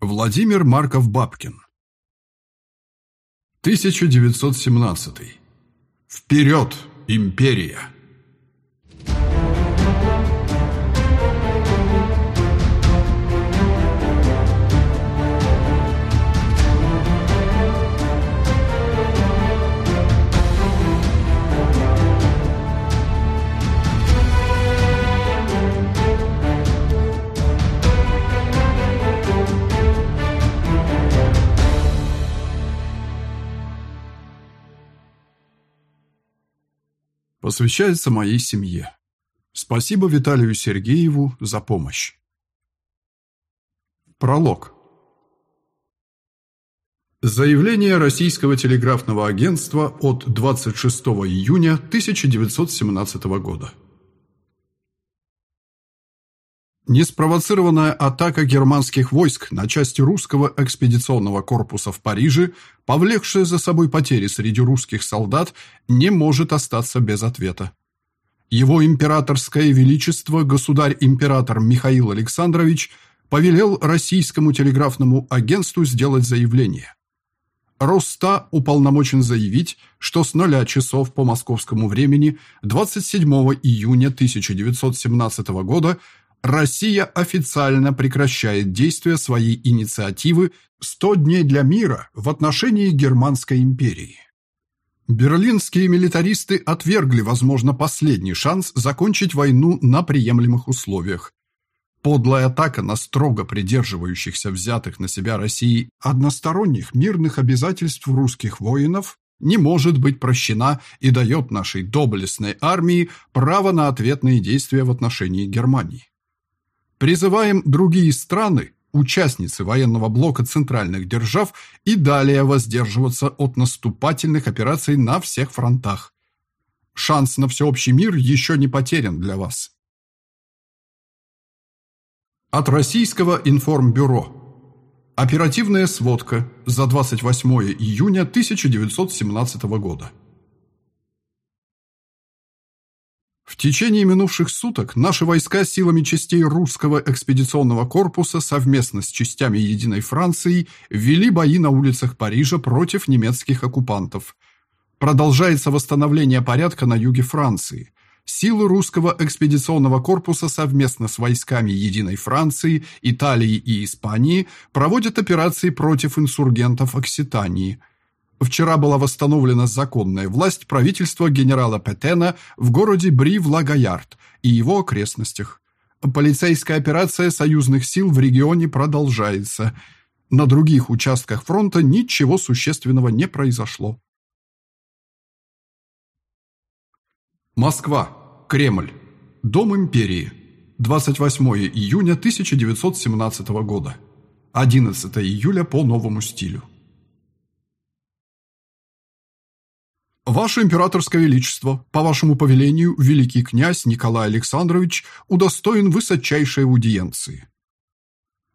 Владимир Марков-Бабкин 1917. Вперед, империя! Посвящается моей семье. Спасибо Виталию Сергееву за помощь. Пролог. Заявление Российского телеграфного агентства от 26 июня 1917 года. Неспровоцированная атака германских войск на части русского экспедиционного корпуса в Париже, повлекшая за собой потери среди русских солдат, не может остаться без ответа. Его императорское величество, государь-император Михаил Александрович, повелел российскому телеграфному агентству сделать заявление. Роста уполномочен заявить, что с нуля часов по московскому времени 27 июня 1917 года Россия официально прекращает действие своей инициативы «100 дней для мира» в отношении Германской империи. Берлинские милитаристы отвергли, возможно, последний шанс закончить войну на приемлемых условиях. Подлая атака на строго придерживающихся взятых на себя России односторонних мирных обязательств русских воинов не может быть прощена и дает нашей доблестной армии право на ответные действия в отношении Германии. Призываем другие страны, участницы военного блока центральных держав, и далее воздерживаться от наступательных операций на всех фронтах. Шанс на всеобщий мир еще не потерян для вас. От Российского информбюро. Оперативная сводка за 28 июня 1917 года. В течение минувших суток наши войска силами частей русского экспедиционного корпуса совместно с частями Единой Франции вели бои на улицах Парижа против немецких оккупантов. Продолжается восстановление порядка на юге Франции. Силы русского экспедиционного корпуса совместно с войсками Единой Франции, Италии и Испании проводят операции против инсургентов Окситании – Вчера была восстановлена законная власть правительства генерала Петена в городе Бри-Влагоярд и его окрестностях. Полицейская операция союзных сил в регионе продолжается. На других участках фронта ничего существенного не произошло. Москва. Кремль. Дом империи. 28 июня 1917 года. 11 июля по новому стилю. Ваше императорское величество, по вашему повелению, великий князь Николай Александрович удостоен высочайшей аудиенции.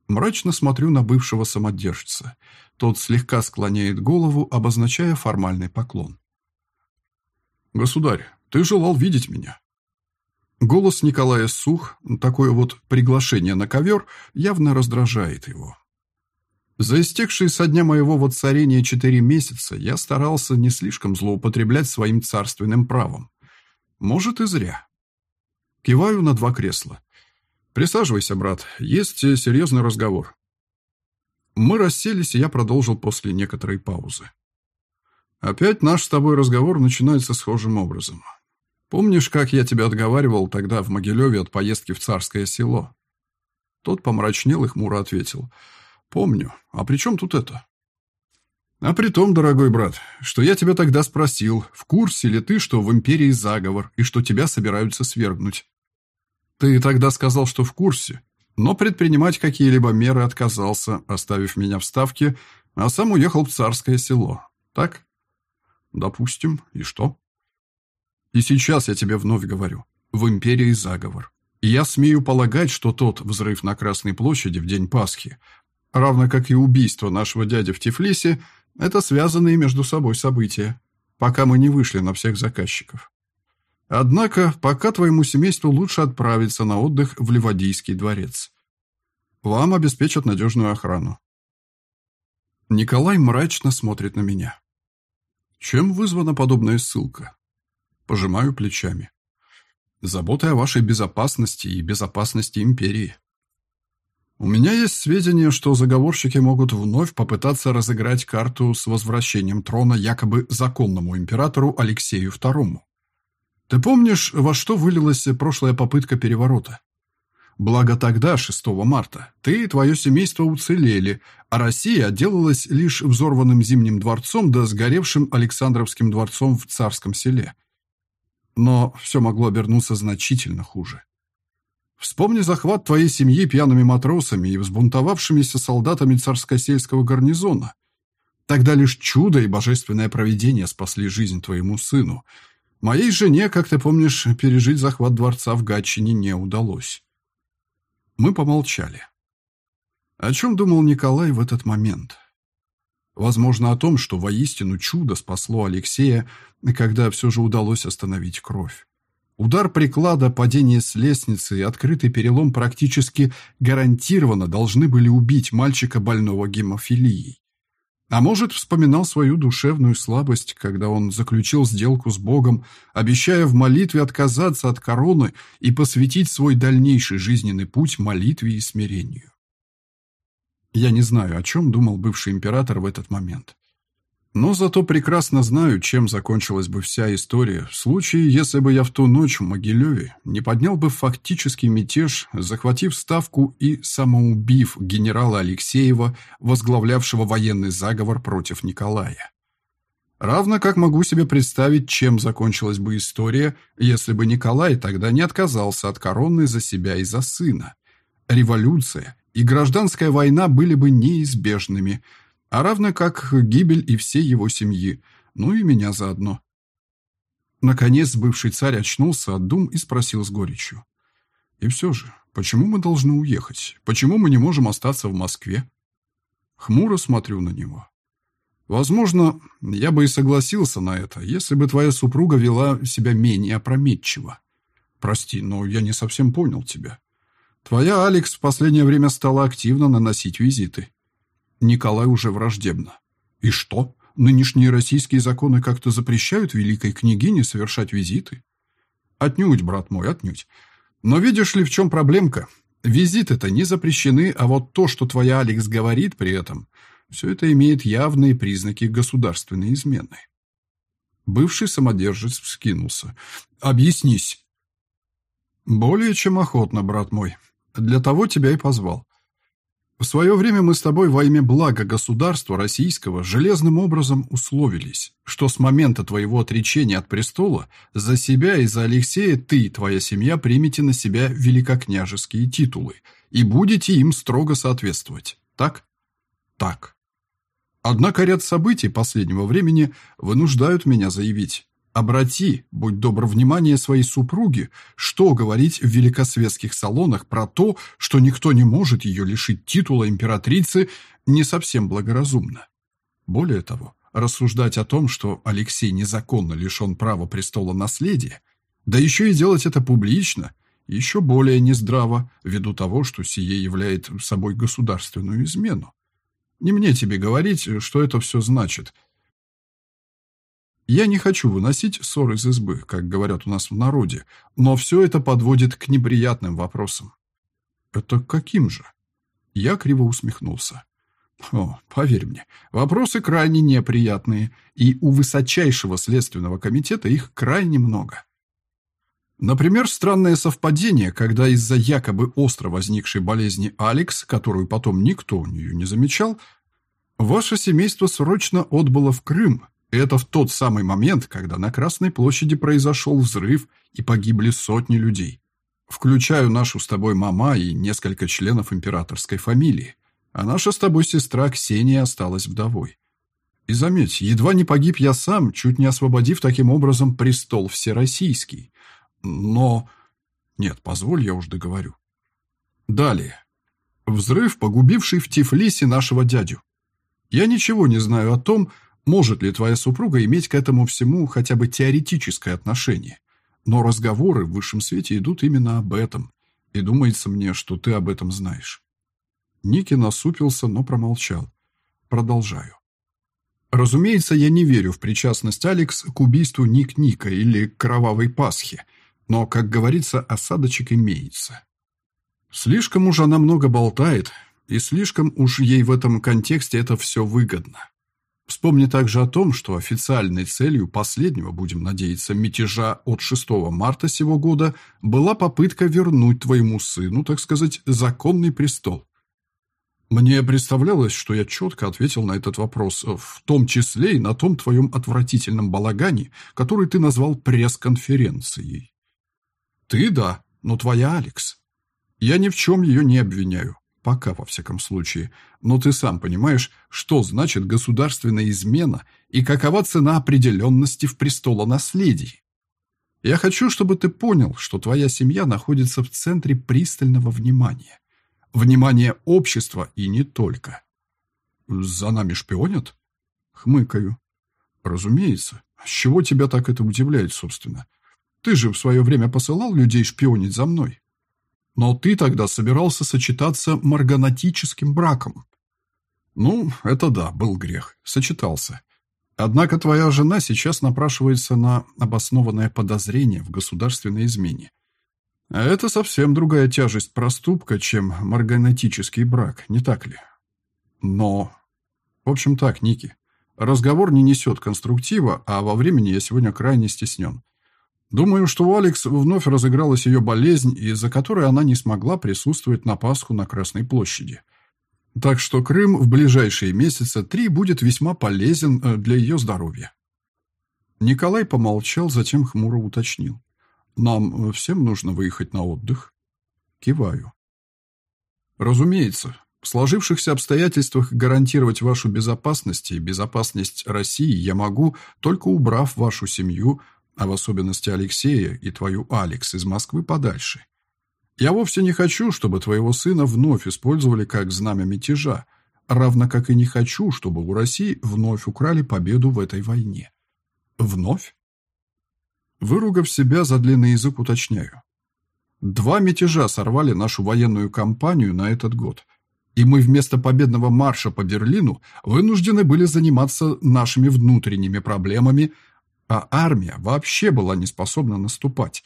Мрачно смотрю на бывшего самодержца. Тот слегка склоняет голову, обозначая формальный поклон. Государь, ты желал видеть меня. Голос Николая сух, такое вот приглашение на ковер явно раздражает его. За истекшие со дня моего воцарения четыре месяца я старался не слишком злоупотреблять своим царственным правом. Может, и зря. Киваю на два кресла. «Присаживайся, брат, есть серьезный разговор». Мы расселись, и я продолжил после некоторой паузы. «Опять наш с тобой разговор начинается схожим образом. Помнишь, как я тебя отговаривал тогда в Могилеве от поездки в Царское село?» Тот помрачнел и хмуро ответил – «Помню. А при чем тут это?» «А при том, дорогой брат, что я тебя тогда спросил, в курсе ли ты, что в империи заговор и что тебя собираются свергнуть. Ты тогда сказал, что в курсе, но предпринимать какие-либо меры отказался, оставив меня в Ставке, а сам уехал в царское село. Так? Допустим. И что? И сейчас я тебе вновь говорю. В империи заговор. И я смею полагать, что тот взрыв на Красной площади в день Пасхи равно как и убийство нашего дяди в Тифлисе, это связанные между собой события, пока мы не вышли на всех заказчиков. Однако, пока твоему семейству лучше отправиться на отдых в Ливадийский дворец. Вам обеспечат надежную охрану. Николай мрачно смотрит на меня. Чем вызвана подобная ссылка? Пожимаю плечами. Заботой о вашей безопасности и безопасности империи. У меня есть сведения, что заговорщики могут вновь попытаться разыграть карту с возвращением трона якобы законному императору Алексею II. Ты помнишь, во что вылилась прошлая попытка переворота? Благо тогда, 6 марта, ты и твое семейство уцелели, а Россия отделалась лишь взорванным Зимним дворцом да сгоревшим Александровским дворцом в Царском селе. Но все могло обернуться значительно хуже. Вспомни захват твоей семьи пьяными матросами и взбунтовавшимися солдатами царско-сельского гарнизона. Тогда лишь чудо и божественное провидение спасли жизнь твоему сыну. Моей жене, как ты помнишь, пережить захват дворца в Гатчине не удалось. Мы помолчали. О чем думал Николай в этот момент? Возможно, о том, что воистину чудо спасло Алексея, когда все же удалось остановить кровь. Удар приклада, падение с лестницы и открытый перелом практически гарантированно должны были убить мальчика больного гемофилией. А может, вспоминал свою душевную слабость, когда он заключил сделку с Богом, обещая в молитве отказаться от короны и посвятить свой дальнейший жизненный путь молитве и смирению. Я не знаю, о чем думал бывший император в этот момент. Но зато прекрасно знаю, чем закончилась бы вся история в случае, если бы я в ту ночь в Могилеве не поднял бы фактический мятеж, захватив ставку и самоубив генерала Алексеева, возглавлявшего военный заговор против Николая. Равно как могу себе представить, чем закончилась бы история, если бы Николай тогда не отказался от короны за себя и за сына. Революция и гражданская война были бы неизбежными – а равно как гибель и всей его семьи, ну и меня заодно. Наконец бывший царь очнулся от дум и спросил с горечью. «И все же, почему мы должны уехать? Почему мы не можем остаться в Москве?» Хмуро смотрю на него. «Возможно, я бы и согласился на это, если бы твоя супруга вела себя менее опрометчиво. Прости, но я не совсем понял тебя. Твоя Алекс в последнее время стала активно наносить визиты. Николай уже враждебно. И что? Нынешние российские законы как-то запрещают великой княгине совершать визиты? Отнюдь, брат мой, отнюдь. Но видишь ли, в чем проблемка? Визиты-то не запрещены, а вот то, что твоя Алекс говорит при этом, все это имеет явные признаки государственной измены. Бывший самодержец вскинулся. «Объяснись». «Более чем охотно, брат мой. Для того тебя и позвал. В свое время мы с тобой во имя блага государства российского железным образом условились, что с момента твоего отречения от престола за себя и за Алексея ты и твоя семья примете на себя великокняжеские титулы и будете им строго соответствовать. Так? Так. Однако ряд событий последнего времени вынуждают меня заявить, Обрати, будь добр, внимание своей супруги, что говорить в великосветских салонах про то, что никто не может ее лишить титула императрицы, не совсем благоразумно. Более того, рассуждать о том, что Алексей незаконно лишен права престола наследия, да еще и делать это публично, еще более нездраво, ввиду того, что сие является собой государственную измену. Не мне тебе говорить, что это все значит – я не хочу выносить ссор из избы, как говорят у нас в народе, но все это подводит к неприятным вопросам. Это каким же? Я криво усмехнулся. О, поверь мне, вопросы крайне неприятные, и у высочайшего следственного комитета их крайне много. Например, странное совпадение, когда из-за якобы остро возникшей болезни Алекс, которую потом никто у нее не замечал, ваше семейство срочно отбыло в Крым это в тот самый момент, когда на Красной площади произошел взрыв и погибли сотни людей. Включаю нашу с тобой мама и несколько членов императорской фамилии. А наша с тобой сестра Ксения осталась вдовой. И заметь, едва не погиб я сам, чуть не освободив таким образом престол всероссийский. Но... Нет, позволь, я уж договорю. Далее. Взрыв, погубивший в Тифлисе нашего дядю. Я ничего не знаю о том, может ли твоя супруга иметь к этому всему хотя бы теоретическое отношение? Но разговоры в высшем свете идут именно об этом, и думается мне, что ты об этом знаешь. Ники насупился, но промолчал. Продолжаю. Разумеется, я не верю в причастность Алекс к убийству Ник Ника или к кровавой Пасхе, но, как говорится, осадочек имеется. Слишком уж она много болтает, и слишком уж ей в этом контексте это все выгодно. Вспомни также о том, что официальной целью последнего, будем надеяться, мятежа от 6 марта сего года была попытка вернуть твоему сыну, так сказать, законный престол. Мне представлялось, что я четко ответил на этот вопрос, в том числе и на том твоем отвратительном балагане, который ты назвал пресс-конференцией. Ты да, но твоя Алекс. Я ни в чем ее не обвиняю. Пока, во всяком случае. Но ты сам понимаешь, что значит государственная измена и какова цена определенности в престолонаследии. Я хочу, чтобы ты понял, что твоя семья находится в центре пристального внимания. Внимание общества и не только. За нами шпионят? Хмыкаю. Разумеется. С чего тебя так это удивляет, собственно? Ты же в свое время посылал людей шпионить за мной. Но ты тогда собирался сочетаться марганатическим браком. Ну, это да, был грех. Сочетался. Однако твоя жена сейчас напрашивается на обоснованное подозрение в государственной измене. А это совсем другая тяжесть проступка, чем марганатический брак, не так ли? Но... В общем так, Ники. Разговор не несет конструктива, а во времени я сегодня крайне стеснен. Думаю, что у Алекс вновь разыгралась ее болезнь, из-за которой она не смогла присутствовать на Пасху на Красной площади. Так что Крым в ближайшие месяца три будет весьма полезен э, для ее здоровья. Николай помолчал, затем хмуро уточнил. «Нам э, всем нужно выехать на отдых?» Киваю. «Разумеется. В сложившихся обстоятельствах гарантировать вашу безопасность и безопасность России я могу, только убрав вашу семью а в особенности Алексея и твою Алекс из Москвы подальше. Я вовсе не хочу, чтобы твоего сына вновь использовали как знамя мятежа, равно как и не хочу, чтобы у России вновь украли победу в этой войне. Вновь? Выругав себя за длинный язык, уточняю. Два мятежа сорвали нашу военную кампанию на этот год, и мы вместо победного марша по Берлину вынуждены были заниматься нашими внутренними проблемами, а армия вообще была не способна наступать.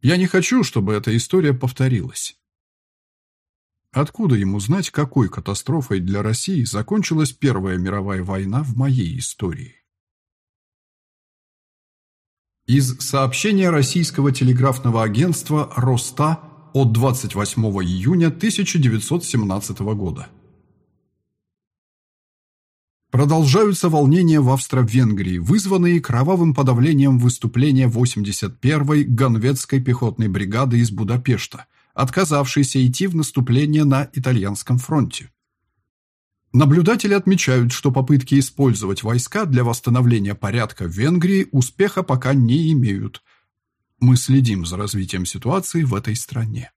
Я не хочу, чтобы эта история повторилась. Откуда ему знать, какой катастрофой для России закончилась Первая мировая война в моей истории? Из сообщения российского телеграфного агентства «Роста» от 28 июня 1917 года. Продолжаются волнения в Австро-Венгрии, вызванные кровавым подавлением выступления 81-й Ганветской пехотной бригады из Будапешта, отказавшейся идти в наступление на итальянском фронте. Наблюдатели отмечают, что попытки использовать войска для восстановления порядка в Венгрии успеха пока не имеют. Мы следим за развитием ситуации в этой стране.